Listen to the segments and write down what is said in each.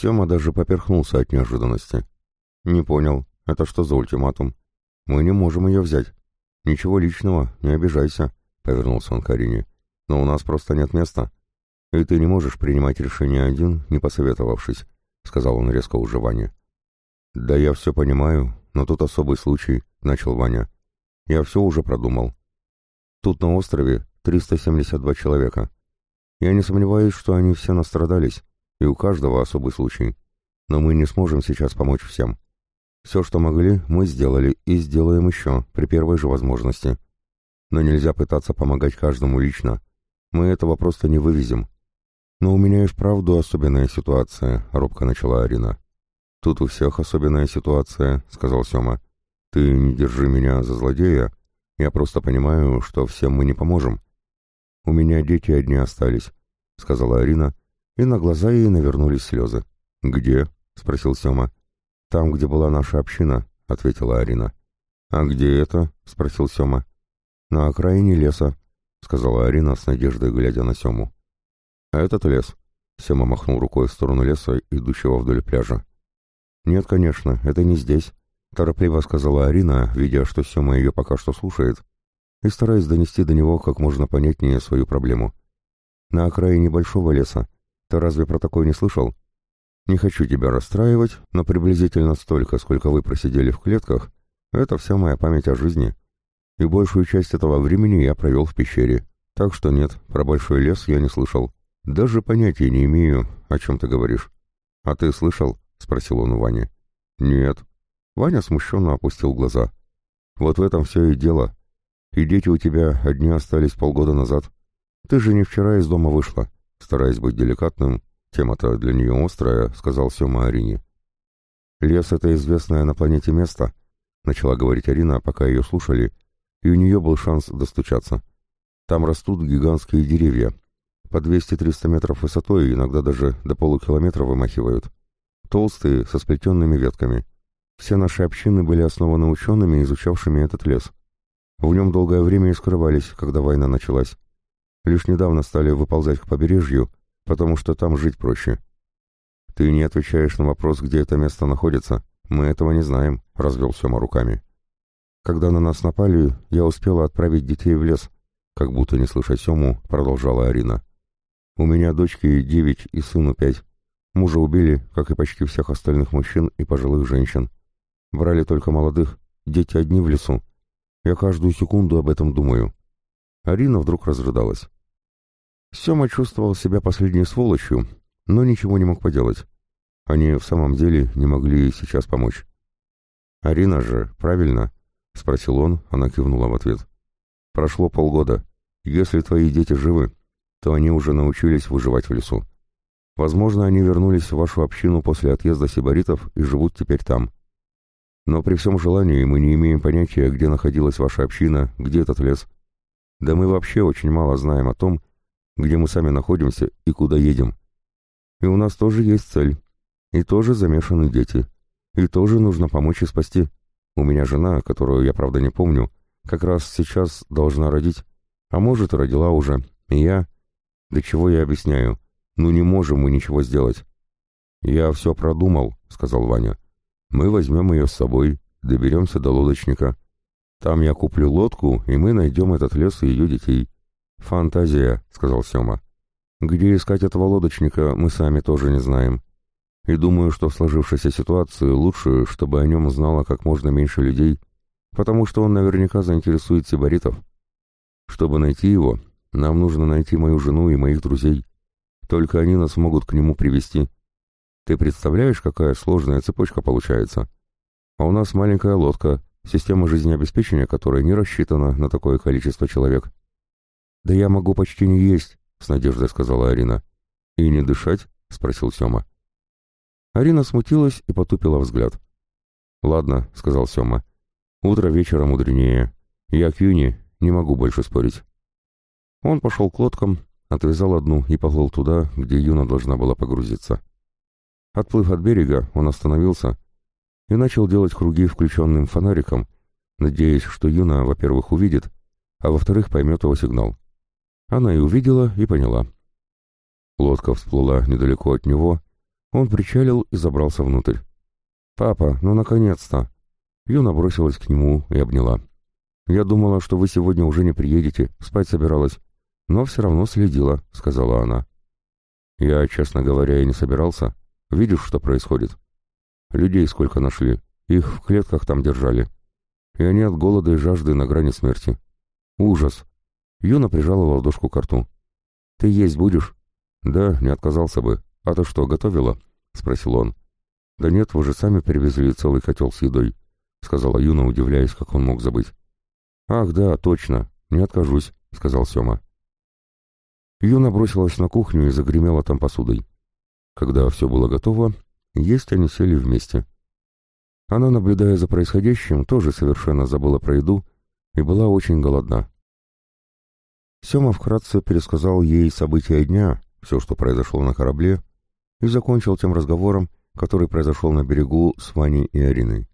Сема даже поперхнулся от неожиданности. «Не понял, это что за ультиматум? Мы не можем ее взять. Ничего личного, не обижайся», — повернулся он к Арине. «Но у нас просто нет места. И ты не можешь принимать решение один, не посоветовавшись», — сказал он резко уже Ване. «Да я все понимаю, но тут особый случай», — начал Ваня. «Я все уже продумал. Тут на острове 372 человека. Я не сомневаюсь, что они все настрадались, и у каждого особый случай. Но мы не сможем сейчас помочь всем. Все, что могли, мы сделали и сделаем еще, при первой же возможности. Но нельзя пытаться помогать каждому лично. Мы этого просто не вывезем. Но у меня и вправду особенная ситуация, — робко начала Арина. Тут у всех особенная ситуация, — сказал Сема. Ты не держи меня за злодея. Я просто понимаю, что всем мы не поможем. У меня дети одни остались, — сказала Арина, и на глаза ей навернулись слезы. «Где?» — спросил Сема. «Там, где была наша община», — ответила Арина. «А где это?» — спросил Сема. «На окраине леса», — сказала Арина с надеждой, глядя на Сему. «А этот лес?» — Сема махнул рукой в сторону леса, идущего вдоль пляжа. «Нет, конечно, это не здесь», — торопливо сказала Арина, видя, что Сема ее пока что слушает, и стараясь донести до него как можно понятнее свою проблему. «На окраине большого леса. Ты разве про такое не слышал?» Не хочу тебя расстраивать, но приблизительно столько, сколько вы просидели в клетках, это вся моя память о жизни. И большую часть этого времени я провел в пещере. Так что нет, про большой лес я не слышал. Даже понятия не имею, о чем ты говоришь. А ты слышал? Спросил он у Вани. Нет. Ваня смущенно опустил глаза. Вот в этом все и дело. И дети у тебя одни остались полгода назад. Ты же не вчера из дома вышла. Стараясь быть деликатным, Тема-то для нее острая, сказал Сема Арине. Лес — это известное на планете место, начала говорить Арина, пока ее слушали, и у нее был шанс достучаться. Там растут гигантские деревья, по 200-300 метров высотой, иногда даже до полукилометра вымахивают. Толстые, со сплетенными ветками. Все наши общины были основаны учеными, изучавшими этот лес. В нем долгое время и скрывались, когда война началась. Лишь недавно стали выползать к побережью, потому что там жить проще. Ты не отвечаешь на вопрос, где это место находится. Мы этого не знаем, — развел Сема руками. Когда на нас напали, я успела отправить детей в лес, как будто не слыша Сему, продолжала Арина. У меня дочки девять и сыну пять. Мужа убили, как и почти всех остальных мужчин и пожилых женщин. Брали только молодых, дети одни в лесу. Я каждую секунду об этом думаю. Арина вдруг разрыдалась. Сема чувствовал себя последней сволочью, но ничего не мог поделать. Они в самом деле не могли сейчас помочь. «Арина же, правильно?» — спросил он, она кивнула в ответ. «Прошло полгода. Если твои дети живы, то они уже научились выживать в лесу. Возможно, они вернулись в вашу общину после отъезда сибаритов и живут теперь там. Но при всем желании мы не имеем понятия, где находилась ваша община, где этот лес. Да мы вообще очень мало знаем о том, где мы сами находимся и куда едем. И у нас тоже есть цель. И тоже замешаны дети. И тоже нужно помочь и спасти. У меня жена, которую я, правда, не помню, как раз сейчас должна родить. А может, родила уже. И я... Да чего я объясняю? Ну не можем мы ничего сделать. «Я все продумал», — сказал Ваня. «Мы возьмем ее с собой, доберемся до лодочника. Там я куплю лодку, и мы найдем этот лес и ее детей. «Фантазия», — сказал Сема. «Где искать этого лодочника, мы сами тоже не знаем. И думаю, что в сложившейся ситуации лучше, чтобы о нем знало как можно меньше людей, потому что он наверняка заинтересует сибаритов. Чтобы найти его, нам нужно найти мою жену и моих друзей. Только они нас могут к нему привести. Ты представляешь, какая сложная цепочка получается? А у нас маленькая лодка, система жизнеобеспечения которой не рассчитана на такое количество человек». «Да я могу почти не есть», — с надеждой сказала Арина. «И не дышать?» — спросил Сема. Арина смутилась и потупила взгляд. «Ладно», — сказал Сема. «Утро вечера мудренее. Я к Юне, не могу больше спорить». Он пошел к лодкам, отвязал одну и поплыл туда, где Юна должна была погрузиться. Отплыв от берега, он остановился и начал делать круги включенным фонариком, надеясь, что Юна, во-первых, увидит, а во-вторых, поймет его сигнал. Она и увидела, и поняла. Лодка всплыла недалеко от него, Он причалил и забрался внутрь. «Папа, ну наконец-то!» Юна бросилась к нему и обняла. «Я думала, что вы сегодня уже не приедете, спать собиралась, но все равно следила», — сказала она. «Я, честно говоря, и не собирался. Видишь, что происходит? Людей сколько нашли, их в клетках там держали. И они от голода и жажды на грани смерти. Ужас!» Юна прижала ладошку к рту. «Ты есть будешь?» «Да, не отказался бы. А то что, готовила?» — спросил он. «Да нет, вы же сами перевезли целый котел с едой», — сказала Юна, удивляясь, как он мог забыть. «Ах, да, точно, не откажусь», — сказал Сема. Юна бросилась на кухню и загремела там посудой. Когда все было готово, есть они сели вместе. Она, наблюдая за происходящим, тоже совершенно забыла про еду и была очень голодна. Сема вкратце пересказал ей события дня, все, что произошло на корабле, и закончил тем разговором, который произошел на берегу с Ваней и Ариной.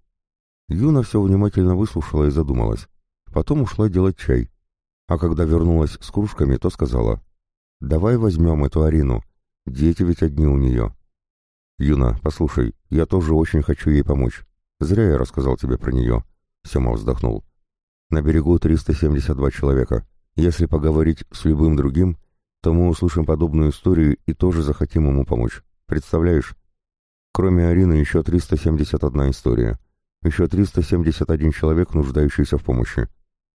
Юна все внимательно выслушала и задумалась. Потом ушла делать чай. А когда вернулась с кружками, то сказала, «Давай возьмем эту Арину. Дети ведь одни у нее». «Юна, послушай, я тоже очень хочу ей помочь. Зря я рассказал тебе про нее», — Сема вздохнул. «На берегу 372 человека. Если поговорить с любым другим, то мы услышим подобную историю и тоже захотим ему помочь. Представляешь? Кроме Арины еще 371 история. Еще 371 человек, нуждающийся в помощи.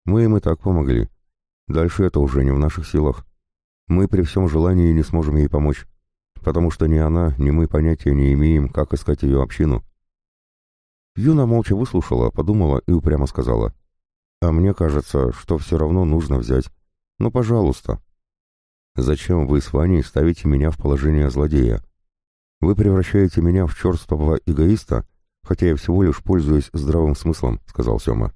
Мы им и так помогли. Дальше это уже не в наших силах. Мы при всем желании не сможем ей помочь, потому что ни она, ни мы понятия не имеем, как искать ее общину. Юна молча выслушала, подумала и упрямо сказала. «А мне кажется, что все равно нужно взять. Ну, пожалуйста». «Зачем вы с Ваней ставите меня в положение злодея? Вы превращаете меня в черствого эгоиста, хотя я всего лишь пользуюсь здравым смыслом», — сказал Сема.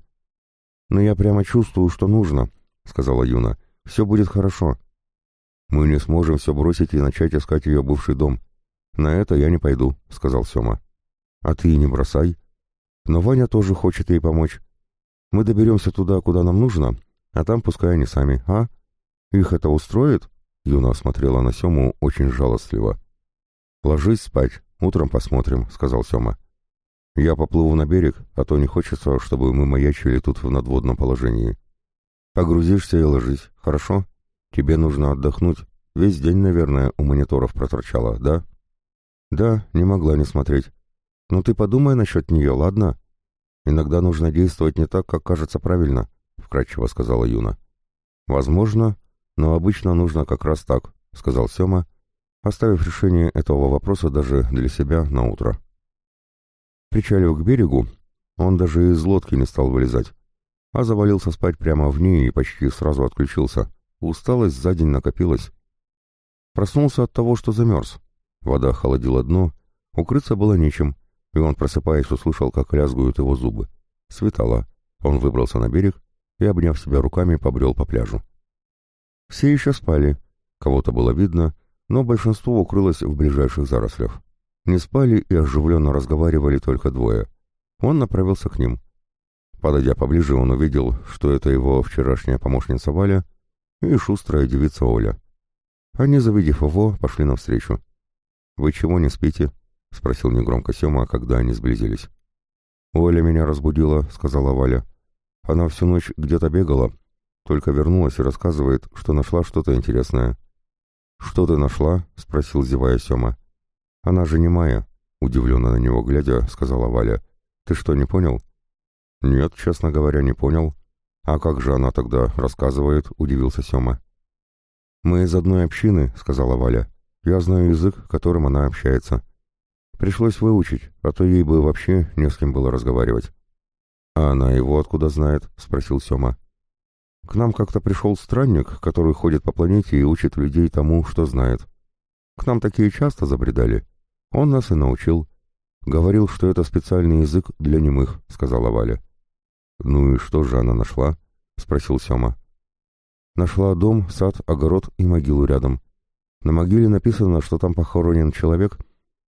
«Но я прямо чувствую, что нужно», — сказала Юна. «Все будет хорошо». «Мы не сможем все бросить и начать искать ее бывший дом. На это я не пойду», — сказал Сема. «А ты не бросай. Но Ваня тоже хочет ей помочь. Мы доберемся туда, куда нам нужно, а там пускай они сами, а? Их это устроит?» Юна смотрела на Сему очень жалостливо. «Ложись спать, утром посмотрим», — сказал Сема. «Я поплыву на берег, а то не хочется, чтобы мы маячили тут в надводном положении. Погрузишься и ложись, хорошо? Тебе нужно отдохнуть. Весь день, наверное, у мониторов проторчала, да?» «Да, не могла не смотреть. Но ну ты подумай насчет нее, ладно? Иногда нужно действовать не так, как кажется правильно», — вкратчиво сказала Юна. «Возможно, но обычно нужно как раз так», — сказал Сема, оставив решение этого вопроса даже для себя на утро. Причалив к берегу, он даже из лодки не стал вылезать, а завалился спать прямо в ней и почти сразу отключился. Усталость за день накопилась. Проснулся от того, что замерз. Вода холодила дно, укрыться было нечем, и он, просыпаясь, услышал, как лязгают его зубы. Светало. Он выбрался на берег и, обняв себя руками, побрел по пляжу. Все еще спали. Кого-то было видно, но большинство укрылось в ближайших зарослях. Не спали и оживленно разговаривали только двое. Он направился к ним. Подойдя поближе, он увидел, что это его вчерашняя помощница Валя и шустрая девица Оля. Они, завидев его, пошли навстречу. «Вы чего не спите?» — спросил негромко Сема, когда они сблизились. «Оля меня разбудила», — сказала Валя. «Она всю ночь где-то бегала, только вернулась и рассказывает, что нашла что-то интересное. «Что ты нашла?» — спросил, зевая Сема. «Она же не Майя», — удивленно на него глядя, сказала Валя. «Ты что, не понял?» «Нет, честно говоря, не понял». «А как же она тогда рассказывает?» — удивился Сема. «Мы из одной общины», — сказала Валя. «Я знаю язык, которым она общается. Пришлось выучить, а то ей бы вообще не с кем было разговаривать». «А она его откуда знает?» — спросил Сема. К нам как-то пришел странник, который ходит по планете и учит людей тому, что знает. К нам такие часто забредали. Он нас и научил. Говорил, что это специальный язык для немых, сказала Валя. Ну и что же она нашла? Спросил Сема. Нашла дом, сад, огород и могилу рядом. На могиле написано, что там похоронен человек,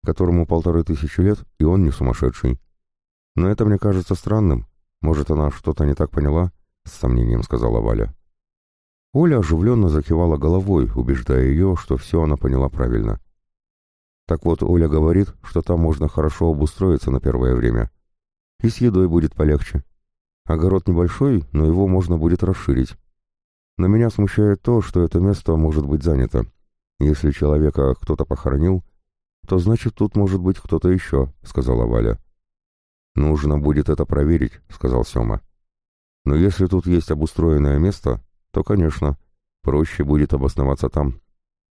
которому полторы тысячи лет, и он не сумасшедший. Но это мне кажется странным. Может, она что-то не так поняла? —— с сомнением сказала Валя. Оля оживленно закивала головой, убеждая ее, что все она поняла правильно. Так вот, Оля говорит, что там можно хорошо обустроиться на первое время. И с едой будет полегче. Огород небольшой, но его можно будет расширить. Но меня смущает то, что это место может быть занято. Если человека кто-то похоронил, то значит тут может быть кто-то еще, сказала Валя. Нужно будет это проверить, сказал Сема. Но если тут есть обустроенное место, то, конечно, проще будет обосноваться там.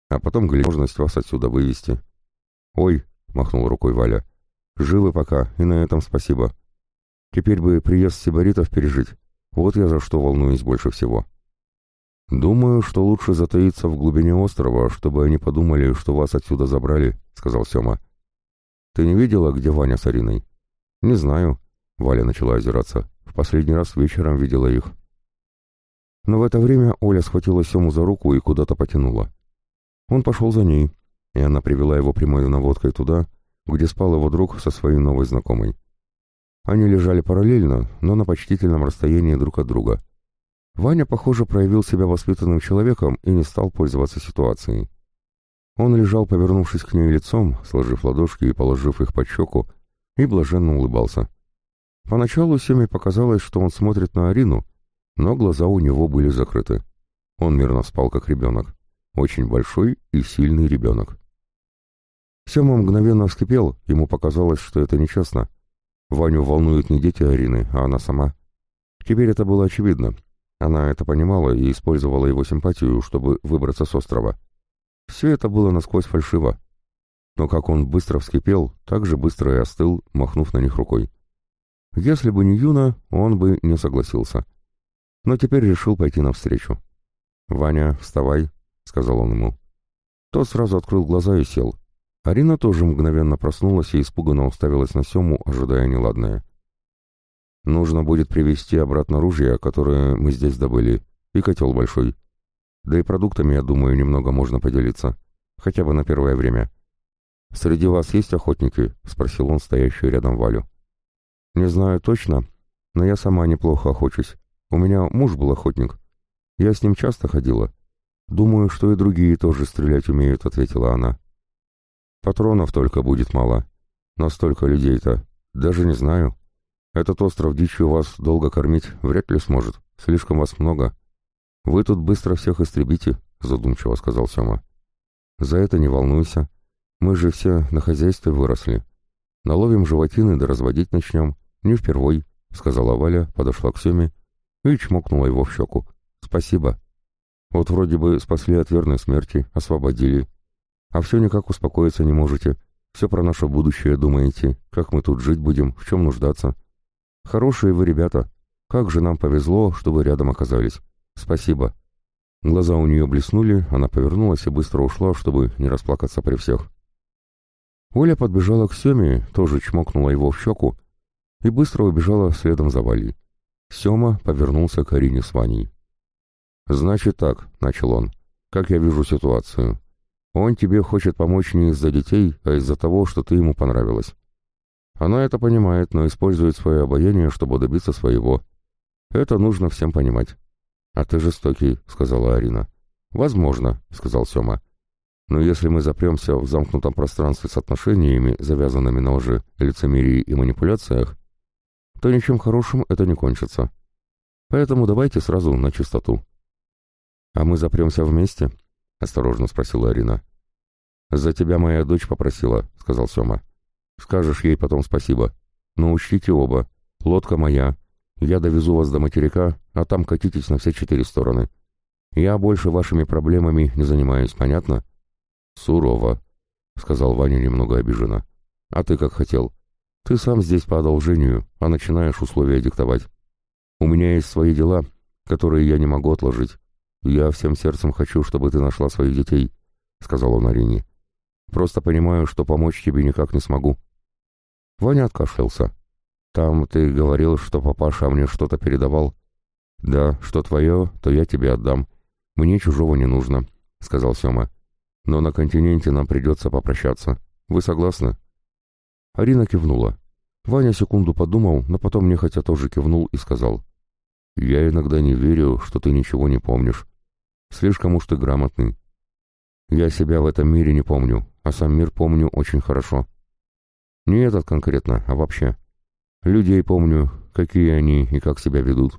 А потом возможность вас отсюда вывести. Ой, махнул рукой Валя. Живы пока, и на этом спасибо. Теперь бы приезд сибаритов пережить. Вот я за что волнуюсь больше всего. «Думаю, что лучше затаиться в глубине острова, чтобы они подумали, что вас отсюда забрали», — сказал Сема. «Ты не видела, где Ваня с Ариной?» «Не знаю», — Валя начала озираться. «В последний раз вечером видела их». Но в это время Оля схватила Сему за руку и куда-то потянула. Он пошел за ней, и она привела его прямой наводкой туда, где спал его друг со своей новой знакомой. Они лежали параллельно, но на почтительном расстоянии друг от друга. Ваня, похоже, проявил себя воспитанным человеком и не стал пользоваться ситуацией. Он лежал, повернувшись к ней лицом, сложив ладошки и положив их под щеку, и блаженно улыбался. Поначалу Семе показалось, что он смотрит на Арину, но глаза у него были закрыты. Он мирно спал, как ребенок. Очень большой и сильный ребенок. Сема мгновенно вскипел, ему показалось, что это нечестно. Ваню волнуют не дети Арины, а она сама. Теперь это было очевидно. Она это понимала и использовала его симпатию, чтобы выбраться с острова. Все это было насквозь фальшиво. Но как он быстро вскипел, так же быстро и остыл, махнув на них рукой. Если бы не Юна, он бы не согласился. Но теперь решил пойти навстречу. «Ваня, вставай», — сказал он ему. Тот сразу открыл глаза и сел. Арина тоже мгновенно проснулась и испуганно уставилась на Сему, ожидая неладное. «Нужно будет привезти обратно ружья, которые мы здесь добыли, и котел большой. Да и продуктами, я думаю, немного можно поделиться. Хотя бы на первое время». «Среди вас есть охотники?» — спросил он стоящую рядом Валю. «Не знаю точно, но я сама неплохо охочусь. У меня муж был охотник. Я с ним часто ходила. «Думаю, что и другие тоже стрелять умеют», — ответила она. «Патронов только будет мало. Но столько людей-то. Даже не знаю. Этот остров дичью вас долго кормить вряд ли сможет. Слишком вас много. Вы тут быстро всех истребите», — задумчиво сказал Сема. «За это не волнуйся. Мы же все на хозяйстве выросли. Наловим животины да разводить начнем. Не впервой», — сказала Валя, подошла к Семе и чмокнула его в щеку. «Спасибо». Вот вроде бы спасли от верной смерти, освободили. А все никак успокоиться не можете. Все про наше будущее думаете, как мы тут жить будем, в чем нуждаться. Хорошие вы ребята. Как же нам повезло, что вы рядом оказались. Спасибо. Глаза у нее блеснули, она повернулась и быстро ушла, чтобы не расплакаться при всех. Оля подбежала к Семе, тоже чмокнула его в щеку и быстро убежала следом за Валей. Сема повернулся к Арине с Ваней. «Значит так», — начал он, — «как я вижу ситуацию. Он тебе хочет помочь не из-за детей, а из-за того, что ты ему понравилась. Она это понимает, но использует свое обаяние, чтобы добиться своего. Это нужно всем понимать». «А ты жестокий», — сказала Арина. «Возможно», — сказал Сема. «Но если мы запремся в замкнутом пространстве с отношениями, завязанными на лжи, лицемерии и манипуляциях, то ничем хорошим это не кончится. Поэтому давайте сразу на чистоту». «А мы запремся вместе?» — осторожно спросила Арина. «За тебя моя дочь попросила», — сказал Сема. «Скажешь ей потом спасибо. Но учтите оба. Лодка моя. Я довезу вас до материка, а там катитесь на все четыре стороны. Я больше вашими проблемами не занимаюсь, понятно?» «Сурово», — сказал Ваня немного обиженно. «А ты как хотел? Ты сам здесь по одолжению, а начинаешь условия диктовать. У меня есть свои дела, которые я не могу отложить. «Я всем сердцем хочу, чтобы ты нашла своих детей», — сказал он Арине. «Просто понимаю, что помочь тебе никак не смогу». Ваня откашлялся. «Там ты говорил, что папаша мне что-то передавал». «Да, что твое, то я тебе отдам. Мне чужого не нужно», — сказал Сема. «Но на континенте нам придется попрощаться. Вы согласны?» Арина кивнула. Ваня секунду подумал, но потом нехотя тоже кивнул и сказал. «Я иногда не верю, что ты ничего не помнишь. Слишком уж ты грамотный. Я себя в этом мире не помню, а сам мир помню очень хорошо. Не этот конкретно, а вообще. Людей помню, какие они и как себя ведут.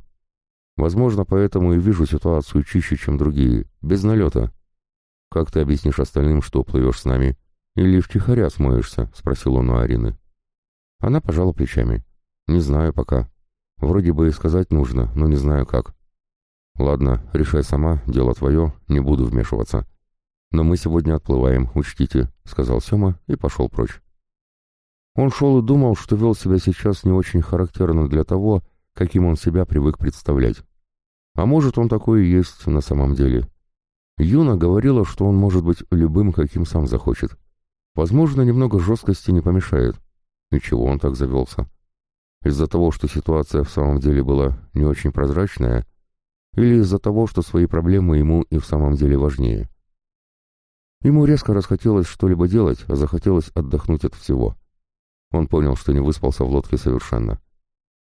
Возможно, поэтому и вижу ситуацию чище, чем другие, без налета. Как ты объяснишь остальным, что плывешь с нами? Или втихаря смоешься?» — спросил он у Арины. Она пожала плечами. «Не знаю пока. Вроде бы и сказать нужно, но не знаю как. Ладно, решай сама, дело твое, не буду вмешиваться. Но мы сегодня отплываем, учтите», — сказал Сема и пошел прочь. Он шел и думал, что вел себя сейчас не очень характерно для того, каким он себя привык представлять. А может, он такой и есть на самом деле. Юна говорила, что он может быть любым, каким сам захочет. Возможно, немного жесткости не помешает. И чего он так завелся? Из-за того, что ситуация в самом деле была не очень прозрачная, или из-за того, что свои проблемы ему и в самом деле важнее? Ему резко расхотелось что-либо делать, а захотелось отдохнуть от всего. Он понял, что не выспался в лодке совершенно.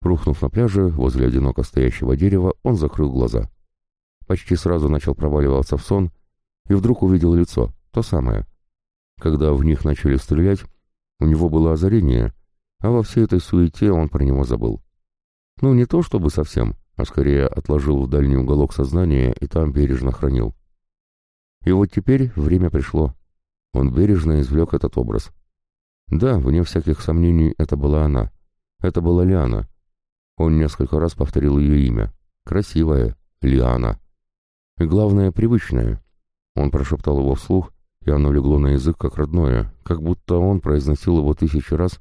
Рухнув на пляже, возле одиноко стоящего дерева, он закрыл глаза. Почти сразу начал проваливаться в сон и вдруг увидел лицо, то самое. Когда в них начали стрелять, у него было озарение, а во всей этой суете он про него забыл. Ну, не то чтобы совсем, а скорее отложил в дальний уголок сознания и там бережно хранил. И вот теперь время пришло. Он бережно извлек этот образ. Да, вне всяких сомнений, это была она. Это была Лиана. Он несколько раз повторил ее имя. Красивая, Лиана. И главное, привычное. Он прошептал его вслух, и оно легло на язык как родное, как будто он произносил его тысячи раз,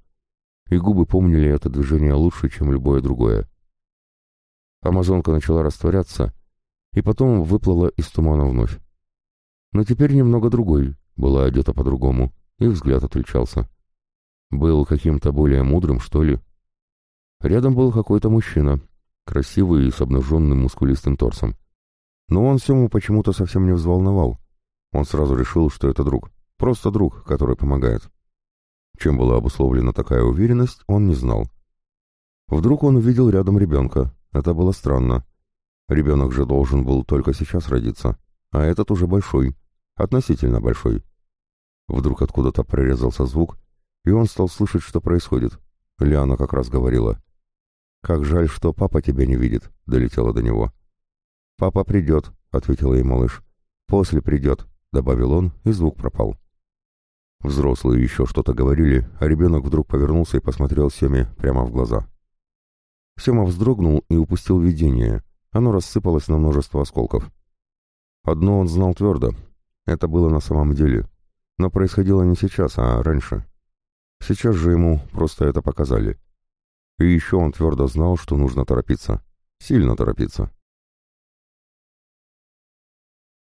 и губы помнили это движение лучше, чем любое другое. Амазонка начала растворяться, и потом выплыла из тумана вновь. Но теперь немного другой, была одета по-другому, и взгляд отличался. Был каким-то более мудрым, что ли. Рядом был какой-то мужчина, красивый и с обнаженным мускулистым торсом. Но он Сему почему-то совсем не взволновал. Он сразу решил, что это друг. Просто друг, который помогает. Чем была обусловлена такая уверенность, он не знал. Вдруг он увидел рядом ребенка. Это было странно. Ребенок же должен был только сейчас родиться, а этот уже большой, относительно большой. Вдруг откуда-то прорезался звук, и он стал слышать, что происходит. Лиана как раз говорила. «Как жаль, что папа тебя не видит», — долетело до него. «Папа придет», — ответила ей малыш. «После придет», — добавил он, и звук пропал. Взрослые еще что-то говорили, а ребенок вдруг повернулся и посмотрел Семе прямо в глаза. Сема вздрогнул и упустил видение. Оно рассыпалось на множество осколков. Одно он знал твердо. Это было на самом деле. Но происходило не сейчас, а раньше. Сейчас же ему просто это показали. И еще он твердо знал, что нужно торопиться. Сильно торопиться.